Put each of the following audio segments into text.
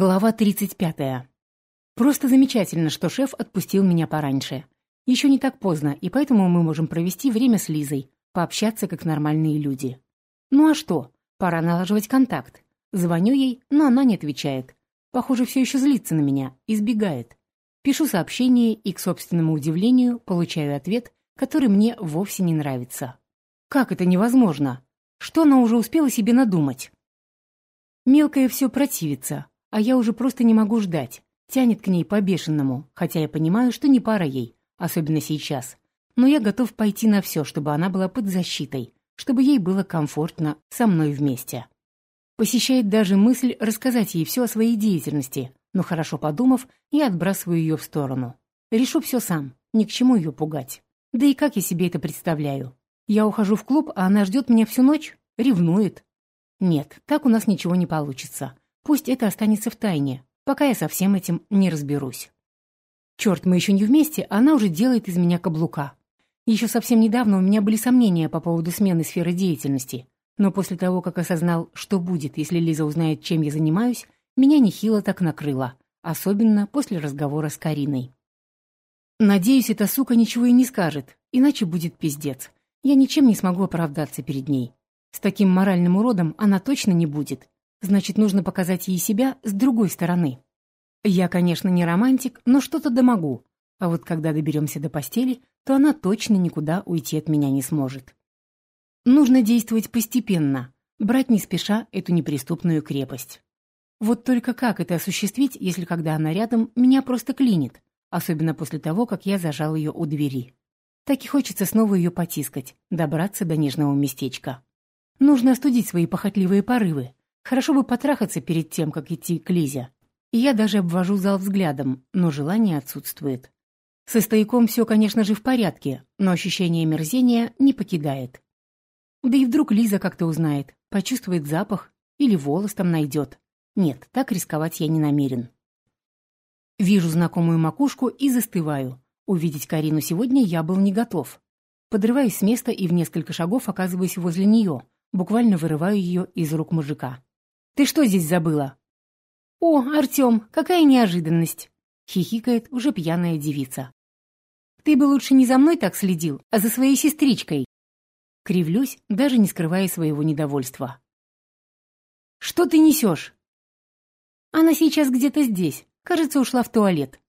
Глава 35. Просто замечательно, что шеф отпустил меня пораньше. Еще не так поздно, и поэтому мы можем провести время с Лизой, пообщаться как нормальные люди. Ну а что? Пора налаживать контакт. Звоню ей, но она не отвечает. Похоже, все еще злится на меня, избегает. Пишу сообщение и, к собственному удивлению, получаю ответ, который мне вовсе не нравится. Как это невозможно? Что она уже успела себе надумать? Мелкая все противится, а я уже просто не могу ждать. Тянет к ней по-бешеному, хотя я понимаю, что не пара ей, особенно сейчас. Но я готов пойти на все, чтобы она была под защитой, чтобы ей было комфортно со мной вместе. Посещает даже мысль рассказать ей все о своей деятельности, но хорошо подумав, я отбрасываю ее в сторону. Решу все сам, ни к чему ее пугать. Да и как я себе это представляю? Я ухожу в клуб, а она ждет меня всю ночь? Ревнует? Нет, так у нас ничего не получится. Пусть это останется в тайне, пока я со всем этим не разберусь. Черт, мы еще не вместе, а она уже делает из меня каблука. Еще совсем недавно у меня были сомнения по поводу смены сферы деятельности, но после того, как осознал, что будет, если Лиза узнает, чем я занимаюсь, меня нехило так накрыло, особенно после разговора с Кариной. Надеюсь, эта сука ничего и не скажет, иначе будет пиздец. Я ничем не смогу оправдаться перед ней. С таким моральным уродом она точно не будет, Значит, нужно показать ей себя с другой стороны. Я, конечно, не романтик, но что-то да могу. А вот когда доберемся до постели, то она точно никуда уйти от меня не сможет. Нужно действовать постепенно, брать не спеша эту неприступную крепость. Вот только как это осуществить, если когда она рядом, меня просто клинит, особенно после того, как я зажал ее у двери. Так и хочется снова ее потискать, добраться до нежного местечка. Нужно остудить свои похотливые порывы, Хорошо бы потрахаться перед тем, как идти к Лизе. И я даже обвожу зал взглядом, но желание отсутствует. Со стояком все, конечно же, в порядке, но ощущение мерзения не покидает. Да и вдруг Лиза как-то узнает, почувствует запах или волос там найдет. Нет, так рисковать я не намерен. Вижу знакомую макушку и застываю. Увидеть Карину сегодня я был не готов. Подрываюсь с места и в несколько шагов оказываюсь возле нее, буквально вырываю ее из рук мужика. Ты что здесь забыла?» «О, Артем, какая неожиданность!» — хихикает уже пьяная девица. «Ты бы лучше не за мной так следил, а за своей сестричкой!» Кривлюсь, даже не скрывая своего недовольства. «Что ты несешь?» «Она сейчас где-то здесь, кажется, ушла в туалет».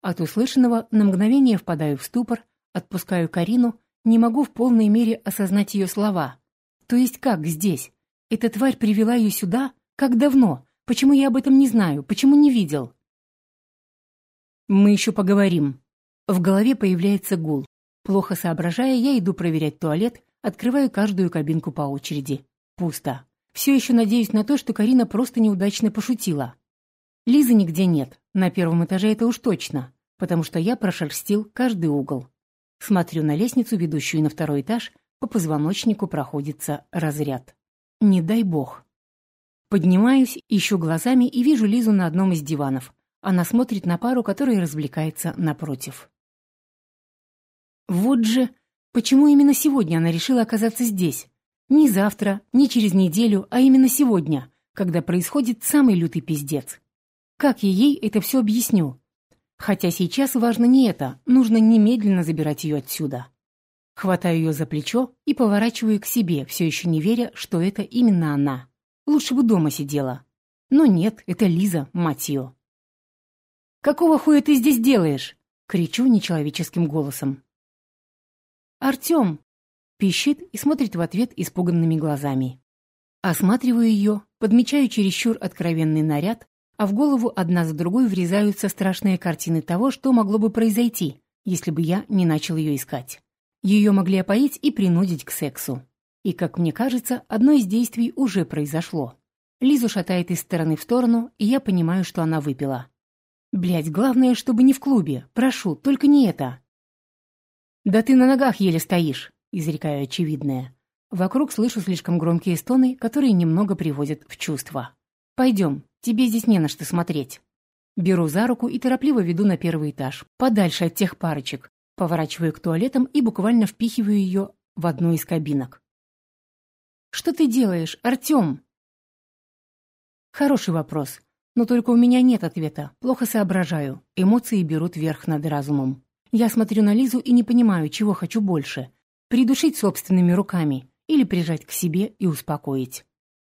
От услышанного на мгновение впадаю в ступор, отпускаю Карину, не могу в полной мере осознать ее слова. То есть как здесь? Эта тварь привела ее сюда, как давно? Почему я об этом не знаю? Почему не видел? Мы еще поговорим. В голове появляется гул. Плохо соображая, я иду проверять туалет, открываю каждую кабинку по очереди. Пусто. Все еще надеюсь на то, что Карина просто неудачно пошутила. Лизы нигде нет. На первом этаже это уж точно, потому что я прошерстил каждый угол. Смотрю на лестницу, ведущую на второй этаж, по позвоночнику проходится разряд. Не дай бог. Поднимаюсь, ищу глазами и вижу Лизу на одном из диванов. Она смотрит на пару, которая развлекается напротив. Вот же, почему именно сегодня она решила оказаться здесь? Не завтра, не через неделю, а именно сегодня, когда происходит самый лютый пиздец. Как я ей это все объясню? Хотя сейчас важно не это, нужно немедленно забирать ее отсюда. Хватаю ее за плечо и поворачиваю к себе, все еще не веря, что это именно она. Лучше бы дома сидела. Но нет, это Лиза, мать ее. «Какого хуя ты здесь делаешь?» — кричу нечеловеческим голосом. «Артем!» — пищит и смотрит в ответ испуганными глазами. Осматриваю ее, подмечаю чересчур откровенный наряд, а в голову одна за другой врезаются страшные картины того, что могло бы произойти, если бы я не начал ее искать. Ее могли опоить и принудить к сексу. И, как мне кажется, одно из действий уже произошло. Лизу шатает из стороны в сторону, и я понимаю, что она выпила. Блять, главное, чтобы не в клубе. Прошу, только не это. «Да ты на ногах еле стоишь», — изрекаю очевидное. Вокруг слышу слишком громкие стоны, которые немного приводят в чувство. «Пойдем, тебе здесь не на что смотреть». Беру за руку и торопливо веду на первый этаж, подальше от тех парочек. Поворачиваю к туалетам и буквально впихиваю ее в одну из кабинок. «Что ты делаешь, Артем?» Хороший вопрос. Но только у меня нет ответа, плохо соображаю, эмоции берут верх над разумом. Я смотрю на Лизу и не понимаю, чего хочу больше – придушить собственными руками или прижать к себе и успокоить.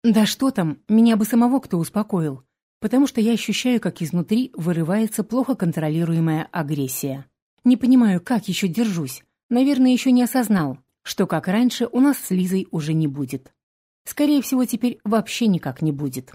Да что там, меня бы самого кто успокоил, потому что я ощущаю, как изнутри вырывается плохо контролируемая агрессия. Не понимаю, как еще держусь, наверное, еще не осознал, что, как раньше, у нас с Лизой уже не будет. Скорее всего, теперь вообще никак не будет.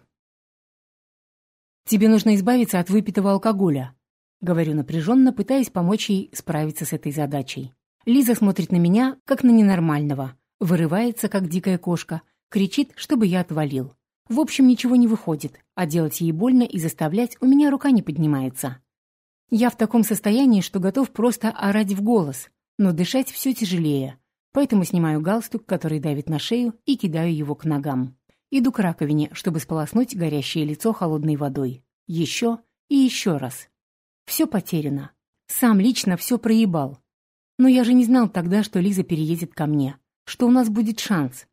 «Тебе нужно избавиться от выпитого алкоголя», — говорю напряженно, пытаясь помочь ей справиться с этой задачей. Лиза смотрит на меня, как на ненормального, вырывается, как дикая кошка, кричит, чтобы я отвалил. В общем, ничего не выходит, а делать ей больно и заставлять у меня рука не поднимается. Я в таком состоянии, что готов просто орать в голос, но дышать все тяжелее, поэтому снимаю галстук, который давит на шею, и кидаю его к ногам. Иду к раковине, чтобы сполоснуть горящее лицо холодной водой. Еще и еще раз. Все потеряно. Сам лично все проебал. Но я же не знал тогда, что Лиза переедет ко мне, что у нас будет шанс.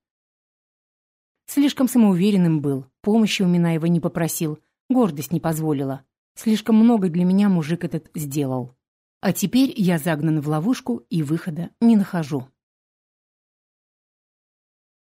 Слишком самоуверенным был, помощи у Минаева не попросил, гордость не позволила. Слишком много для меня мужик этот сделал. А теперь я загнан в ловушку и выхода не нахожу.